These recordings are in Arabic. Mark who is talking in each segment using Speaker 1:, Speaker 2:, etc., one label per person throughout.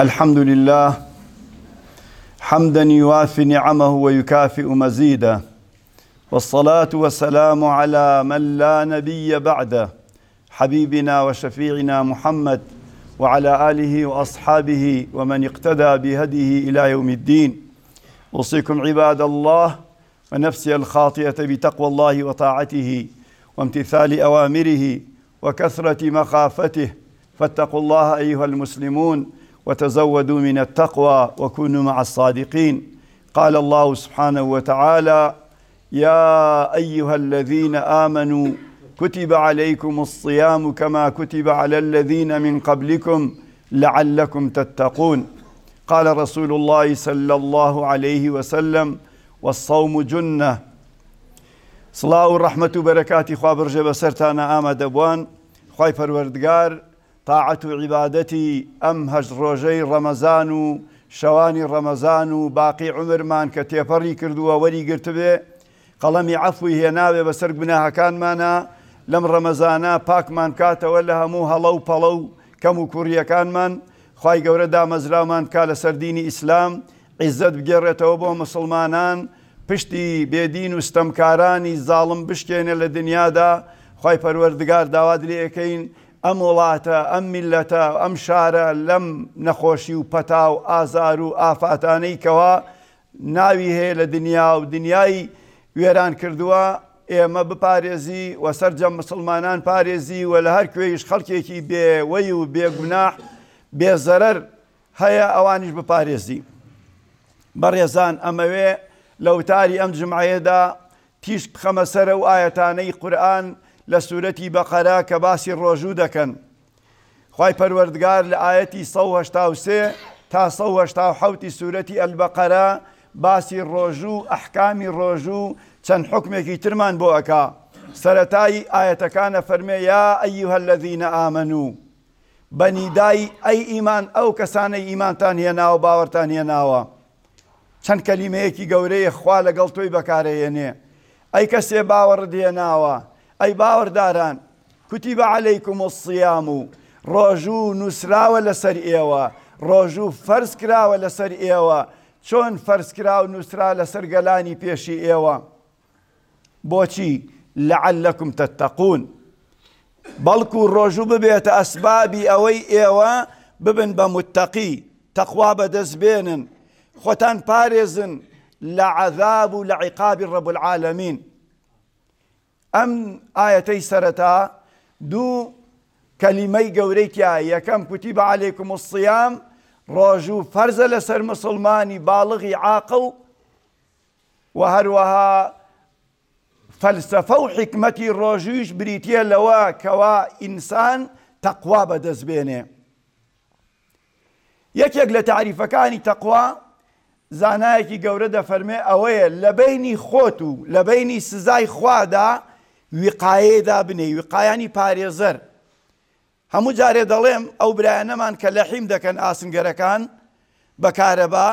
Speaker 1: الحمد لله حمدا يوافي نعمه ويكافئ مزيده والصلاة والسلام على من لا نبي بعده حبيبنا وشفيعنا محمد وعلى آله وأصحابه ومن اقتدى بهديه إلى يوم الدين. أوصيكم عباد الله ونفسي الخاطئة بتقوى الله وطاعته وامتثال أوامره وكثرة مخافته فاتقوا الله أيها المسلمون وتزودوا من التقوى وكونوا مع الصادقين. قال الله سبحانه وتعالى يا أيها الذين آمنوا كتب عليكم الصيام كما كتب على الذين من قبلكم لعلكم تتقون. قال رسول الله صلى الله عليه وسلم والصوم جنة. صلاة الرحمة وبركات خواب رجب سرتانا آمد أبوان. پروردگار طاعة عبادتي أم هج روجي رمضان شوانی ڕەمەزان و باقی عمرمان کە تێپەڕی کردووە وەری گرتبێ قەڵەمی عفوی هێناوێ بەسەر گوناهەکانمانە لەم ڕەمەزانە پاکمان کاتەوە لە هەموو هەڵە و پەڵە و کەم و کوڕیەکانمان خی گەورە دامەزرامان کا لە سەردینی ئیسلام عیزت بگێڕێتەوە بۆ مسلمانان. پشتی بێدین و ستەمکارانی زاڵم بشکێنێ لە دنیادا خی پەروەردگار داوات لێەکەین ئەم وڵاتە ئەم میلەتە ئەم شارە لەم نەخۆشی و پەتا و ئازار و ئافاتانەی کەوا ناوی هەیە لە دنیا و دنیای وێران کردووە ئێمە بپارێزی و سەررجەم مسلمانان پارێزی و لە هەر کوێیش خەڵکێکی بێوەی و بێگوناح بێزەرەر هەیە ئەوانیش بپارێزی. بەڕێزان ئەمەوێ لە وتاری ئەم جمعەیەدا تیشک بخەمە سەرە و ئاەتانەی قورآن لە سوورەتی بەقەرا کە باسی ڕۆژوو دەکەن. خی پەروەردگار لە ئاەتی 1970 تا 1970 سوورەتی ئەلبەقەرە باسی ڕۆژوو ئەحکامی ڕۆژوو چەند حکمێکی ترمان بۆ ئەکا. سەتایی ئاەتەکانە فەرمێ یا ئەیها الذینە ئامن و بەنیدای ئەی ئیمان ئەو کەسانەی ئیمانتان هێناوە باوەرتان هێناوە. چەند کەلیمەیەکی گەورەیە خوا لەگەڵ تۆی بەکارەیەنێ. ئەی کەسێ باوەڕ دێناوە، ئەی باوەڕداران کوتی بە عەلەیکم و سیام و ڕۆژوو نووسراوە لەسەر ئێوە، ڕۆژوو فەرز کراوە لەسەر ئێوە، چۆن فەرزکرا و نووسرا لەسەر گەلانی پێشی ئێوە. بۆچی لەعلەکم تتەقون. بەڵکو ڕۆژوو ببێتە ئەسبابی ئەوەی ئێوە ببن بە متتەقی، تەخوا بەدەست بێنن، خۆتان پارێزن لە عذاب و لە عیقابی ڕەب العالمین. ئەم ئاەتەی سەرەتا دوو کەلیمەی گەورەی تیا یەکەم کوتی بە عەلێکم الصیام ڕۆژوو فەرزە لەسەر مسلمانی باڵغی عاقڵ و هەروەها فەلسفە و حکمەتی ڕۆژویش بریتە لەوە کەوا ئینسان تەقوا بەدەستبێنێ. یەکێک لە تعریفەکانی تەقوا زانایەکی گەورە دەفەرمێ ئەوەیە لە بینی خۆت و لە بینی سزای خوادا ویقاەیەدا بنێ. ویقایانی پارێزەر. هەموو جارێ دەڵێم ئەو برایەنەمان کە لە حیم دەکەن ئاسنگەرەکان بەکارەبا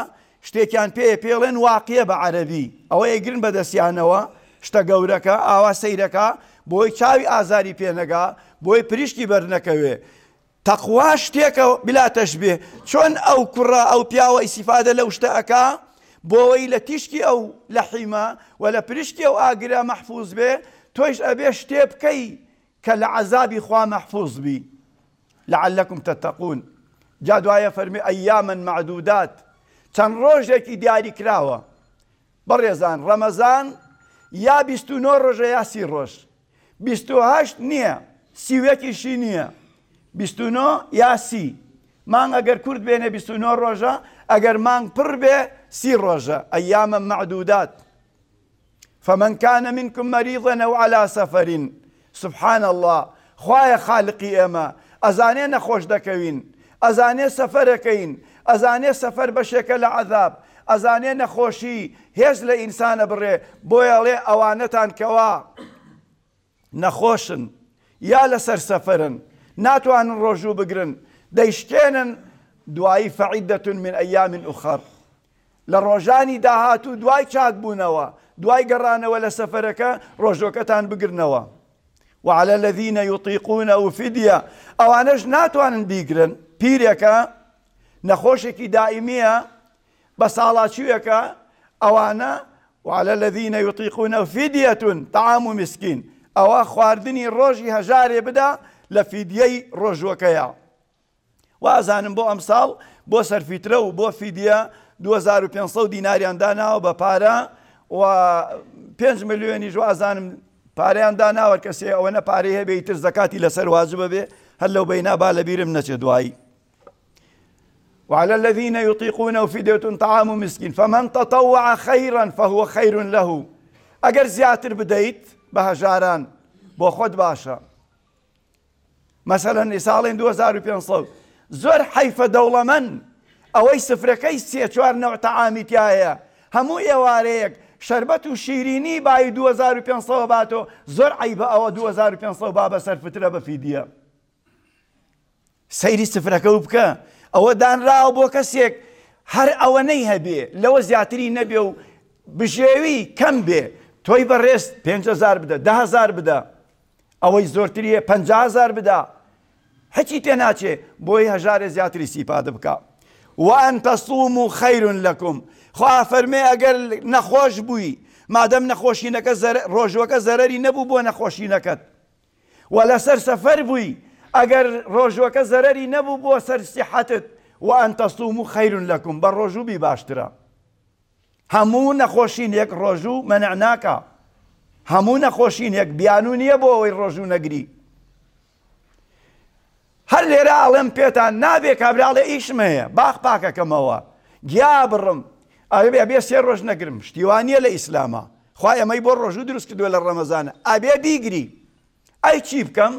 Speaker 1: شتێکیان پێ پێڵێن واقعە بە عەربی ئەوە ئەگرن بە دەستیانەوە شتە گەورەکە ئاوا سەیرەکە بۆی چاوی ئازاری پێنەگا بۆی پریشتی بەرنەکەوێ. تەخوا شتێکە بلاتەش بێ چۆن ئەو کوڕە ئەو پیاوە ئیسیفادە لەو شتە ئەکا بۆەوەی لە تیشکی ئەو لە حیمە و لە پرشتی ئەو ئاگرە مەحفوظ بێ بکەی کە لە عذابی خوا مەحفوظ بی. لعلكم تتقون. جا دوایە فەرمی أياما معدودات. چەند ڕۆژێکی دیاری کراوە. بەڕێزان ڕەمەزان یا بیست و نۆ ڕۆژە یا سی ڕۆژ. بیست و هەشت نییە سیوەکیشی نییە. بیست و نۆ یا سی. مانگ ئەگەر کورد بێنێ بیست و نۆ ڕۆژە ئەگەر مانگ پڕ بێ سی ڕۆژە. أياما معدودات. فمن كان منكم مريضا أو على سفر سبحان الله خوایە خالقی ئێمە ئەزانێ نەخۆش دەکەوین ئەزانێ سەفەرەکەین ئەزانێ سەفەر بەشێکە لە عذاب ئەزانێ نەخۆشی هێز لە ئینسانە بڕێ بۆیەڵێ ئەوانەتان کەوا. نەخۆشن یا لەسەر سەفرن ناتوانن ڕۆژوو بگرن دەیشتێنن دوایی فەعیدەتون من ئەیامن ئوخەر. لە ڕۆژانی داهاتوو دوای چاک دوای گەڕانەوە لە سەفەرەکە ڕۆژۆکەتان بگرنەوە. وعلى الذين يطيقونه فدية. ئەوانەش ناتوانن بیگرن. پیرێکە نەخۆشێکی دائیمیە بە ساڵاچوویەکە ئەوانە وعلى الذين يطيقون فدية طعام مسكين ئەوە خواردنی ڕۆژی هەژارێ بدا لە فیدیەی ڕۆژوەکەیە وازانم بۆ ئەم ساڵ بۆ سەرفیترە و بۆ فیدە 2500 دیناریان داناوە بە پارە و 5 میلیۆنی ژوازانم پاریان داناوە کەسێ ئەوە نە پارەی هەبێ تر زکاتی لەسەر واجبە بێ هەر لەو بەینا با لە بیرم نەچێ دوایی. وعلى الذين يطيقونه فدية طعام مسكين فمن تطوع خيرا فهو خير له. ئەگەر زیاتر بدەیت بە هەژاران بۆ خۆت باشە. مەسەەن ئیساڵین 2500 زۆر حیفە دەوڵەمەند ئەوەی سفرەکەی سێ چوار نەوتەعامی تایە هەموو ئێوارەیەک شربەت و شیرینی بای 2500 باتۆ. زۆر عیبە ئەوە 2500 با بەسەر فترە بە فیدە سەیری سفرەکە و بکە. ئەوە دانراوە بۆ کەسێک. هەر ئەوەنەی هەبێ. لەوە زیاتری نەبێ و بژێوی کەم بێ. تۆی بەڕێست 5هزار بدە دههزار بدە. ئەوەی زۆرتریە 500هزار بدە. هەچی تێ ناچێ بۆی هەژارێ زیاتری سیپادە بکە. وان تەسووم و خەیرون لەکم خوا فەرمێ ئەگەر نەخۆش بووی مادەم نەخۆشینەکە ڕۆژوەکە زەرری نەبوو بۆ نەخۆشینەکەت. و لەسەر سەفەر بووی ئەگەر ڕۆژوەکە زەرری نەبوو بۆ سەر سیحەتت و ئەن تەسووم و خەیرون لەکم بە ڕۆژوبی باشترە هەموو نەخۆشین یەک ڕۆژوو مەنع ناکە هەموو نەخۆشین یەک بیانو نییە بۆ ئەوەی ڕۆژوو نەگری. هەر لێرە ئاڵێم پێتان نابێ کابراڵێ ئیشم هەیە باخ پاکەکەمەوە. گیا بڕم. ئەبێ بێ سێ ڕۆژ نەگرم. شتیوانیە لە ئیسلامە. خی ئەمەی بۆ ڕۆژوو دروست کردووە لە ڕەمەزانە. ئابێ بیگری ئەی چی بکەم؟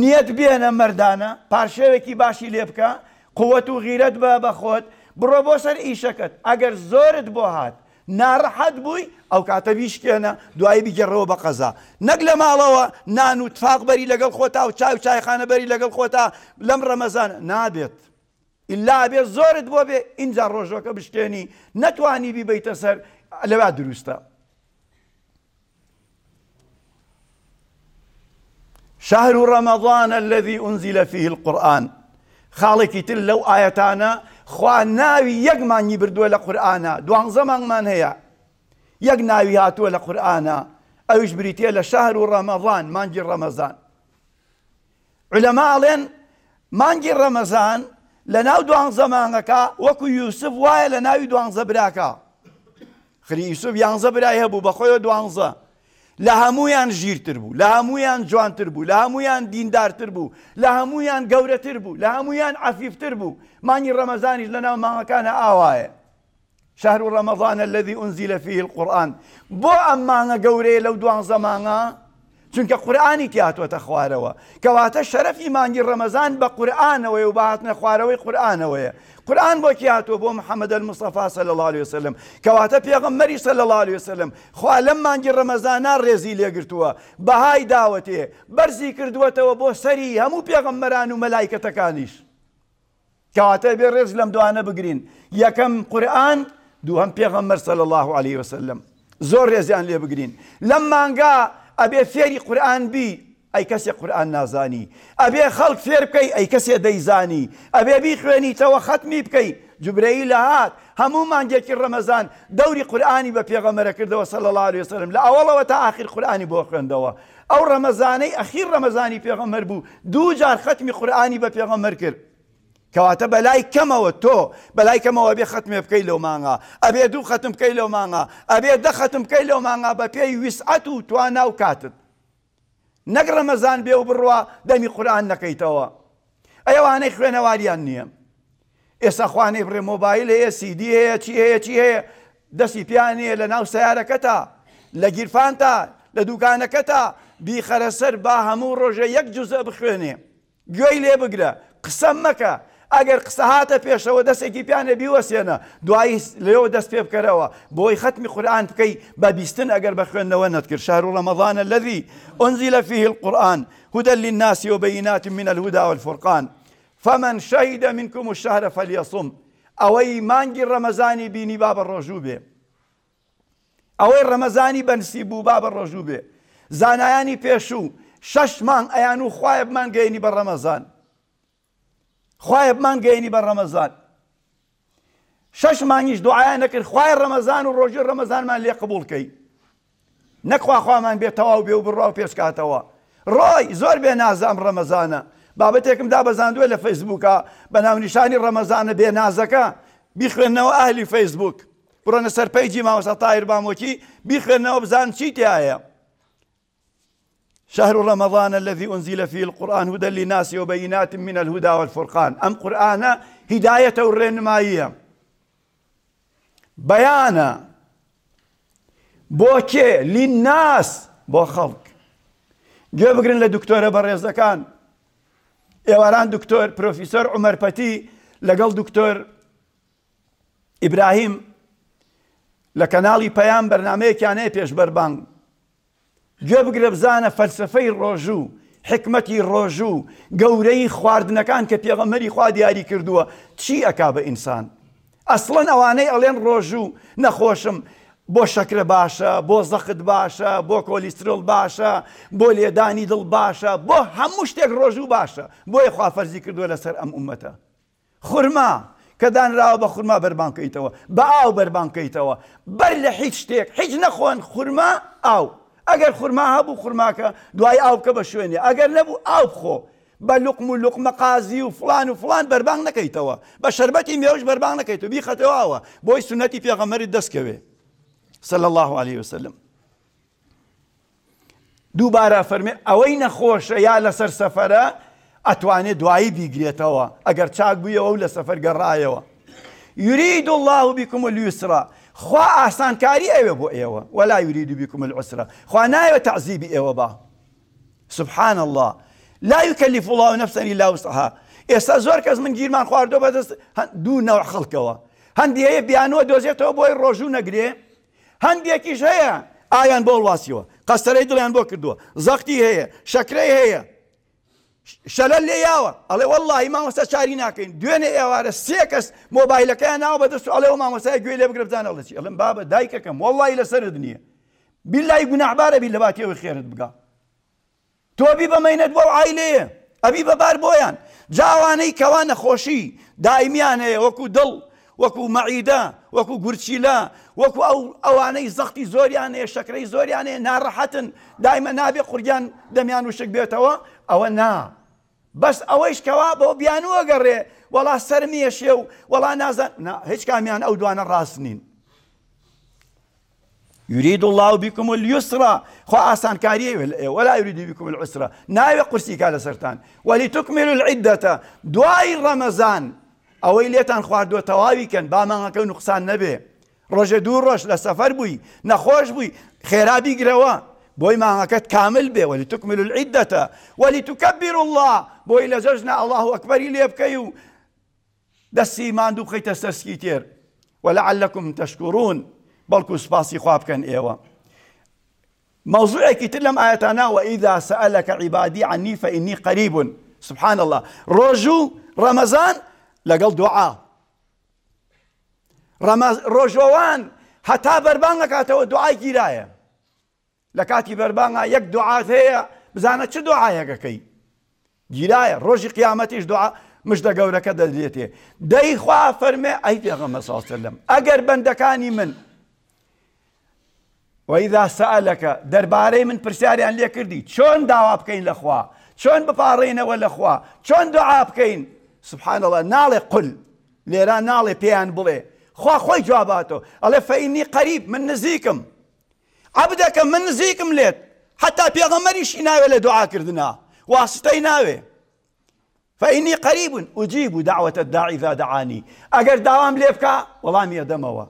Speaker 1: نیەت بێنە مردانە. پارشێوێکی باشی لێ بکە. قووەت و غیرەت بە بەخۆت بڕۆ بۆ سەر ئیشەکەت. ئەگەر زۆرت بۆ هات ناڕەحەت بووی ئەو کاتە بیشکێنە دوایی بیگەڕەوە بە قەزا. نەک لە ماڵەوە نان و تفاق بەری لەگەڵ خۆتا و چاو چایخانە بەری لەگەڵ خۆتا لەم ڕەمەزان نابێت. ئللا بێ زۆرت بۆ بێ اینجا ڕۆژەکە بشتێنی نەتوانی بیبیتە سەر لەوا دروستە. شهر رمضان الذي أنزل فيه القرآن. خاڵێکی تر لەو ئاەتانە خوا ناوی یەکمانی بردووە لە قورآانە دوانزەمانمان هەیە یەک ناوی هاتووە لە قورآانە ئەوش بریتە لە شهر رمضان مانگی ڕەمەزان علەماڵێن مانگی ڕەمەزان لە ناو دوانزە مانگەکە وەکو یوسف وایە لە ناوی دوانزە براکە. خری یوسف یانزە برای هەبوو بەخۆیە دوانزە. لە هەمویان ژیرتر بوو لە هەمویان جوانتر بوو لە هەمویان دیندارتر بوو لە هەمویان گەورەتر بوو لە هەمویان عفیفتر بوو. مانگی ڕەمەزانیش لە ناو ماڭەکانە ئاوایە. شهر رمضان الذي أنزل فيه القرآن. بۆ ئەم مانگە گەورەیە لەو دوانزە مانگە چونکە قورآانی تیاتوەتە خوارەوە کەواتە شەرەفی مانگی ڕەمەزان بە قورآانەوەی و بەهاتنە خوارەوەی قورآانەوەیە قورآن بۆ کیاتوە بۆ محەممەد المصطفى صلى الله عليه وسلم. کەواتە پێغەمبەری صلى الله عليه وسلم. خوا لەم مانگی ڕەمەزانە ڕێزی لێگرتووە. بەهای داوەتێ بەرزی کردووەتەوە بۆ سەری هەموو پێغەمبەران و مەلایکەتەکانیش. کەواتە بێ ڕێز لەم دوانە بگرین. یەکەم قورآن دووهەم پێغەمبەر صلى الله عليه وسلم. زۆر ڕێزیان لێ بگرین. لەم مانگا ئەبێ فێری قورآن بی ئەی کەسێک قورآن نازانی ئەبێ خەڵک فێر بکەی ئەی کەسێ دەیزانی ئەبێ بیخوێنیتەوە ختمی بکەی جوبرەی لە هات. هەموو مانگێکی ڕەمەزان دەوری قورآانی بە پێغەمەرە کردەوە سەل الله عليه وسلم. لە ئەوڵەوە تا آخر قورآانی بۆ خوێندەوە ئەو ڕەمەزانەی ئەخیر ڕەمەزانی پێغەمەر بوو دوو جار ختمی قورآانی بە پێغەمەر کرد. کەواتە بەلای کەمەوە تۆ بەلای کەمەوە بێ ختمێ بکەی لەو ماڭا ئەبێ دوو ختم بکەی لەو ماڭا ئەبێ دە ختم بکەی لەو ماڭا بە پێی ویسعەت و توانا و کاتت نەک ڕەمەزان بێ و بڕوە دەمی قورآان نەکەیتەوە ئەوانەی خوێنەواریان نییە ئێستا خوانێ بڕێ مۆبایل هەیە سیدی هەیە چی هەیە چی هەیە دەستی پیانەیە لە ناو سیارەکەتە لە گیرفانتە لە دوکانەکەتە بیخەرە سەر با هەموو ڕۆژە یەک جوزە بخوێنێ گوێی لێ بگرە قسەم مەکە ئەگەر قسە هاتە پێشەوە دەستێکی پیانە بیوەسێنە دوایی لێەوە دەست پێ بکەرەوە. بۆی ختمی قورآان بکەی بە بیستن ئەگەر بە خوێندنەوە نەتکرد شار و ڕەمەضانە الذي أنزل فيه القرآن هدى للناس وبينات من الهدى والفرقان. فمن شهد منكم الشهر فليصم. ئەوەی مانگی ڕەمەزانی بینی با بە ڕۆژوو بێ ئەوەی ڕەمەزانی بەنسیب بوو با بە ڕۆژوو بێ زانایانی پێشوو شەش مانگ ئەیان و خوایە خخوایە بمان گەینی بە ڕەمەزان شەش مانگیش دوعاە نەکرد خخوای ڕەمەزان و ڕۆژی ڕەمەزانمان لێ قبولکەی نەخوا خوامان بێتەوا و بێ و بڕاو پێشکاتەوە ڕۆی زۆر بێ نازام ڕەمەزانە بابەتێکم دا بەزاندووە لە فەیسبووکە بە ناونیشانی ڕەمەزانە بێ نازەکە بیخوێنەوە ئاهلی فەیسبوک. بڕۆنە سەر پەیجی ماوەسە تایر بامۆکی بیخوێنەوە بزان چی تایە شهر رمضان الذي أنزل فيه القرآن هدى للناس وبينات من الهدى والفرقان. أم قرآن هداية الرنمائية بيانا بۆ کێ للناس بۆ خەڵق. گوێ بگرن لە دکتۆرە بەڕێزەکان ئێواران دکتۆر پرۆفیسۆر عمەرپەتی لەگەڵ دکتۆر ئیبراهیم لە کەناڵی پەیام بەرنمەیەکیانەیە پێش بەربانگ گوێ بگرە بزانە فەلسفەی ڕۆژوو حکمەتی ڕۆژوو گەورەی خواردنەکان کە پێغەمەری خوا دیاری کردووە. چی ئەکا بە ئینسان؟ ئەسڵەن ئەوانەی ئەڵێن ڕۆژوو نەخۆشم بۆ شەکرە باشە بۆ زەخت باشە بۆ کۆلیسترۆل باشە بۆ لێدانی دڵ باشە بۆ هەموو شتێک ڕۆژوو باشە. بۆیە خوافەرزی کردووە لەسەر ئەم عومەتە خورما کە دانراوە بە خورما بەربانکەیتەوە. بە ئاو بەربانکەیتەوە. بەر لە هیچ شتێک هیچ نەخۆن خورما ئاو. ئەگەر خورما هەبوو خورماکە دوای ئاوکە بە شوێنێ ئەگەر نەبوو ئاو بخۆ بە لوقم و لوقمە قازی و فلان و فلان بەربان نەکەیتەوە بە شربەتی مێوش بەربان نەکەیت و بیخەتەوەوە بۆی سنەتی پێغەمەری دەستکەوێ سل الله عليه وسلم دووبارە فەرمێ ئەوەی نەخۆشە یا لەسەر سەفەرە ئەتوانێت دوایی بیگرێتەوە ئەگەر چاک بوویەوە و لە سەفەر گەڕایەوە یورید الله بكم اليسرى خوا ئاسانکاری ئێوە بۆ ئێوە. ولا يريد بكم العسرة خوا نایوە تعزیبی ئێوە با. سبحان الله لا يكلف الله نفسا الا وسعها. ئێستا زۆر کەس من گیرمان خواردۆ بەدەست دوو نەوە خەڵکەوە. هەندی هەیە بیانوە دۆزێتەوە بۆی ڕۆژوو نەگرێ. هەندێکیش هەیە ئایان بۆ واسیەوە قەستەرەی دڵیان بۆ کردووە. زەختی هەیە شەکرەی هەیە. شەلە لێ یاوە. ئەڵێ وەڵی مامۆستا چاری ناکەین. دوێنێ ئێوارە سێ کەس مۆبایلەکەیان ناوە بەدەست ئەڵێەوە مامۆسای گوێ لێ بگربزان ئەڵەچی ئەڵم بابە دایکەکەم. وەڵی لەسرت نییە. بیلای گوناحبارە بی لە باتیەوە خێرت بگا. تۆبی بەمەینەت بۆ ئایلەیە ئەبی بەبار بۆیان. جاوانەی کەوا نەخۆشی دایمیان هەیە وەکو دڵ وەکو مەعیدا وەکو گورچیلا وەکو ئەو ئەوانەی زەختی زۆریانەیە شەکرەی زۆریانەیە ناڕەحەتن. دایمە نابێ قورگیان دەمیان وشک بێتەوە. ئەوە نا. بەس ئەوەیش کەوا بۆ بیانوەگەڕێ وەڵا سەرمیەشێ و وەڵا نازان. هیچ کامیان ئەو دوانە ڕاست نین. يريد الله بكم اليسرى خو آسان كاري ولا يريد بكم العسرى ناوي قرسي كالا سرتان ولتكملوا العدة. دواي رمضان او ليتان خواردو تواوي كان بامان كان نقصان نبي رجدور رش لسفر بوي نخوش بوي خيرابي قروا بۆی مانگەکەت کامل بێ ولی تکمل العیدەتە ولی تکەبیر الله لە جەژنە الله ئەکبەری لێ بکەی و دەستی ماندوو بخەیتە سەرسکی تێر ولعلكم تشكرون. بەڵکو سپاسی خوا بکەن ئێوە موضوعێکی تر لەم ئاەتانە وإذا سألك عبادي عني فإني قريب. سبحان الله. ڕۆژوو ڕەمەزان لەگەڵ دوعا ڕۆژۆوان هەتا بەربان نکاتەوە دوعای گیرایە لە کاتی بەربانە یەک دوعات هەیە بزانە چه دوعاەکەکەی گیرایە ڕۆژی قیامەتیش دوعا مشدە گەورەکە دەدرێتێ. دەی خوا فەرمێ ئەی پێغەمە ساسلم ئەگەر بەندەکانی من وەیدا سەالەکە دەربارەی من پرسیاریان لێ کردی چۆن داوا بکەین لەخوا چۆن بپارڕێنەوە لەخوا چۆن دوعا بکەین؟ سبحانەوە ناڵێ قل لێران ناڵێ پێیان بڵێ. خوا خۆی جواباتەوە ئەڵێ فەینی قەریب من نزیکم. عبدەکە من نزیکم لێت حتا پێغەمەریشی ناوێت لە دوعاکردنا واستەی ناوێ فإني قريب أجيب دعوة الداعي إذا دعاني. أجر دوام ليبكا؟ والله يدموا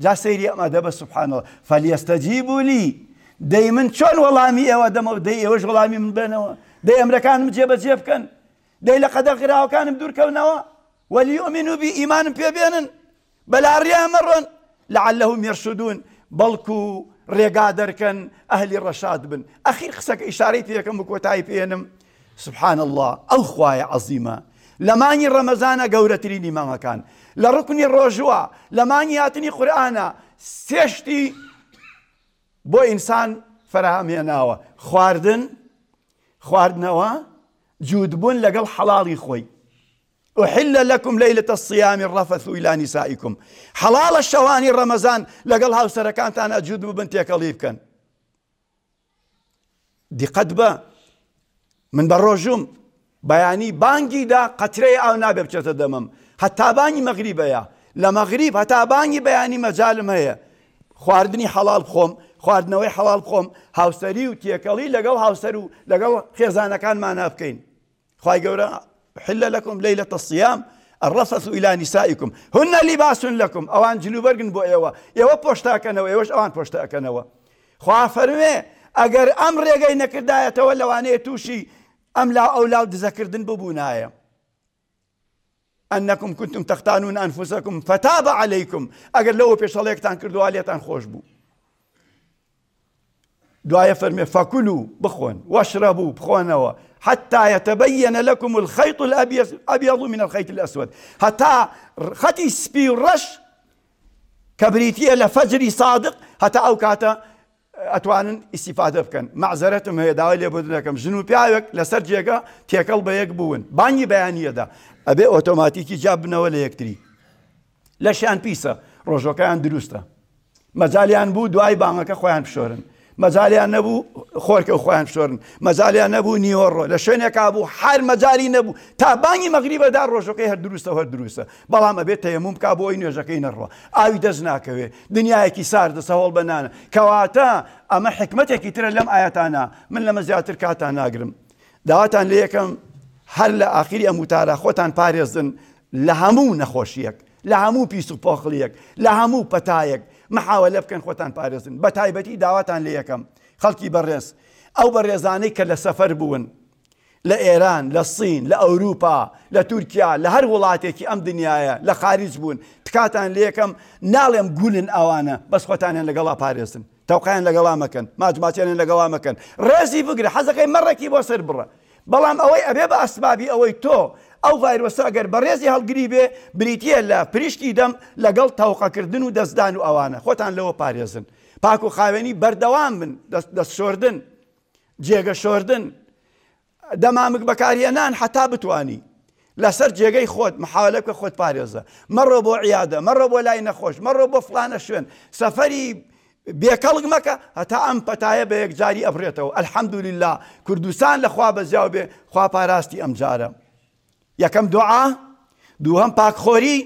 Speaker 1: جا سيري أما دب سبحان الله. فليستجيبوا لي. دي من شون والله مي ودموا دي وش والله من بينه دي أمريكان مجيبة جيب كان. دەی لە قەدە غراوەکانم دوورکەونەوە وەلیؤمن و بی ئیمانم پێبێنن بەلاڕیامەڕۆن لعلهم يرشدون. بەڵکو ڕێگا دەرکەن ئەهلی ڕەشاد بن. ئەخیر قسەکە ئیشارەی پێەکەم بکۆتایی پێێنم سبحان الله ئەو خوایە عەزیمە لە مانگی ڕەمەزانە گەورەترینی مانگەکان لە ڕکنی لە مانگی هاتنی قورآانە سێشتی بۆ ئینسان فەرهامێناوە خواردن خواردنەوە جوودبوون لەگەڵ حەڵاڵی خۆی أحل لكم ليلة الصيام الرفث إلى نسائكم. حلال الشواني رمضان لقل هاو سركانتان أجود كليب كان. دي قدبة من بەڕۆژوم بەیانی بانگیدا قەترەی ئاو نابێ بچێتە دەمەم هەتا بانی مەغریبەیە لە مەغریب هەتا بانگی بەیانی مەجالم هەیە خواردنی حەڵال بخۆم خواردنەوەی حەڵال بخۆم هاوسەری و تێکەڵی لەگەڵ هاوسەر و لەگەڵ خێزانەکانمانە بکەین خی گەورە حل لكم ليلة الصيام الرفث إلى نسائكم. هن لباس لكم. ئەوان جلوبەرگن بۆ ئێوە ئێوە پۆشتاکەنەوە ئێوەش ئەوان پۆشتاکەنەوە خوا فەرمێ ئەگەر ئەم ڕێگەی نەکردایەتەوە لەوانەیە تووشی ئەم لا ئەو أنكم كنتم تختانون أنفسكم فتاب عليكم. أجر لو بيشاليكتان كردوا عليتان بو دعاء فرمي فكلوا بخون واشربوا بخونوا حتى يتبين لكم الخيط الأبيض من الخيط الأسود. حتى ختي سبي الرش كبريتية لفجري صادق حتى أوكاتا ئەتوانن ئیسیفادە بکەن معزەرەتم هەیە داوای لێبدنەکەم ژن و پیاوێک لەسەر جێگە تێکەڵ بە یەک بوون بانی بەیانیەدا ئەبێ ئۆتۆماتیکی جاب بنەوە لە یەکتری لەشیان پیسە ڕۆژۆکەیان دروستە مەجاالیان بوو دوای بانگەکە خۆیان بشۆرن مەجاالیان نەبوو خۆرکە خۆیان شۆرن. مەجاالیان نەبوو نیوەڕۆ لە شوێنێکا بوو هەر مەجالی نەبوو. تا بانگی مەغریبەدا ڕۆژەکەی هەر دروستە هەر دروستە بەڵام ئەبێت تەیەموم کا بۆ ئەوی نوێژەکەی نەڕوە ئاوی دەست ناکەوێ. دنیایەکی ساردە سەهۆڵ بەنانە کەواتە ئەمە حکمتێکی ترە لەم ئاەتانە من لەمە زیاتر کاتان ناگرم. داواتان لە یەکەم. هەر لە ئاخری ئەم وتارە خۆتان پارێزن لە هەموو نەخۆشیەک لە هەموو پیس و پۆخلیەک لە هەموو پەتایەک. محاولە بکەن خۆتان پارێزن. بە تایبەتی داواتان لە یەکەم. خەڵکی بەڕێز. ئەو بەڕێزانەی کە لە سەفەر بوون. لە ئێران لە سین لە ئەوروپا لە تورکیا لە هەر وڵاتێکی ئەم دنیاە لە خارج بوون. تکاتان یەکەم ناڵێم گولن ئەوانە. بەس خۆتانیان لەگەڵا پارێزن. تەوقیان لەگەڵا مەکەن. ماجماتیانیان لەگەڵا مەکەن. ڕێزی بگرە حەزەکەی مەڕێکی بۆ سەر بڕە. بەڵام ئەوەی ئەبێ بە ئەسبابی ئەوەی تۆ ئەو ڤایرۆسە ئەگەر بەڕێزی هەڵگری بێ بریتە لە پریشتی دەم لەگەڵ تاوقەکردن و دەستدان و ئەوانە. خۆتان لەوە پارێزن. پاک و خاوێنی بەردەوام بن دەست شۆردن جێگە شۆردن. دەمامک بەکارهێنان حتا بتانی لەسەر جێگەی خۆت محاولە بکە خۆت پارێزە. مەڕۆ بۆ عیادە مەڕۆ بۆ لای نەخۆش مەڕۆ بۆ فلانە شوێن. سەفەری بێکەڵک مەکە هەتا ئەم پەتایە بە یەکجاری ئەبرێتەوە ئەلحەمدولیلا کوردستان لەخوا بەزیاو بێ خوا پاراستی ئەم جارە. یەکەم دوعا دووهەم پاکخۆری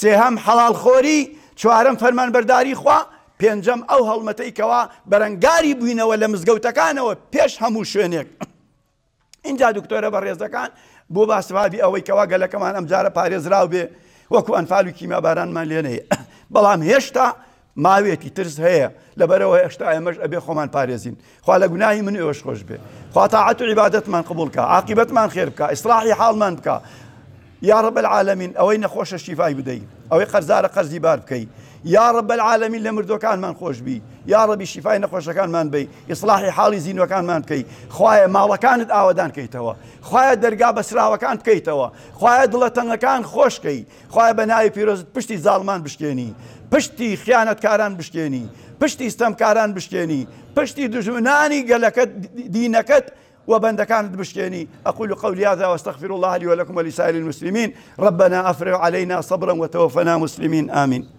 Speaker 1: سێهەم حەڵالخۆری چوارم فەرمان بەرداری خوا پێنجەم ئەو هەڵمەتەی کەوا بەرەنگاری بووینەوە لە مزگەوتەکانەوە پێش هەموو شوێنێک. اینجا دکتۆرە بە ڕێزەکان بۆ باسوابی ئەوەی کەوا گەلەکەمان ئەم جارە پارێزراو بێ وەکو ئەنفال و کیمابارانمان لێنەیە. بەڵام هێشتا ماوێتی ترس هەیە لەبەرەوە هێشتا ئێمەش ئەبێ خۆمان پارێزین. خوا لە گوناهی من ئێوەش خۆش بێ. خواتەعات و عیبادەتمان قبول بکە عاقبەتمان خێر بکە ئیسراحی حاڵمان بکە یا رب العالمین ئەوەی نەخۆشە شیفای بدەیت. ئەوەی قەرزارە قەرزی بار بکەیت. یا رب العالمین لە مردوەکانمان خۆش بی. یا ڕبی شیفای نەخۆشەکانمان بی. ئیسلاحی حاڵی زیینەکانمان بکەیت. خوایە ماڵەکانت ئاوادان کەیتەوە. خوایە دەرگا بەسراوەکان بکەیتەوە. خوایە دڵە تەنگەکان خۆشکەی خوایە بە ناوی پیرۆزت پشتی زاڵمان بشکێنی. پشتی خیانەتکاران بشکێنی پشتی ستەمکاران بشکێنی پشتی دژمنانی گەلەکەت دینەکەت وبندكانت بشكيني أقول قولي هذا وأستغفر الله لي ولكم ولسائر المسلمين. ربنا أفرغ علينا صبرا وتوفنا مسلمين. آمين.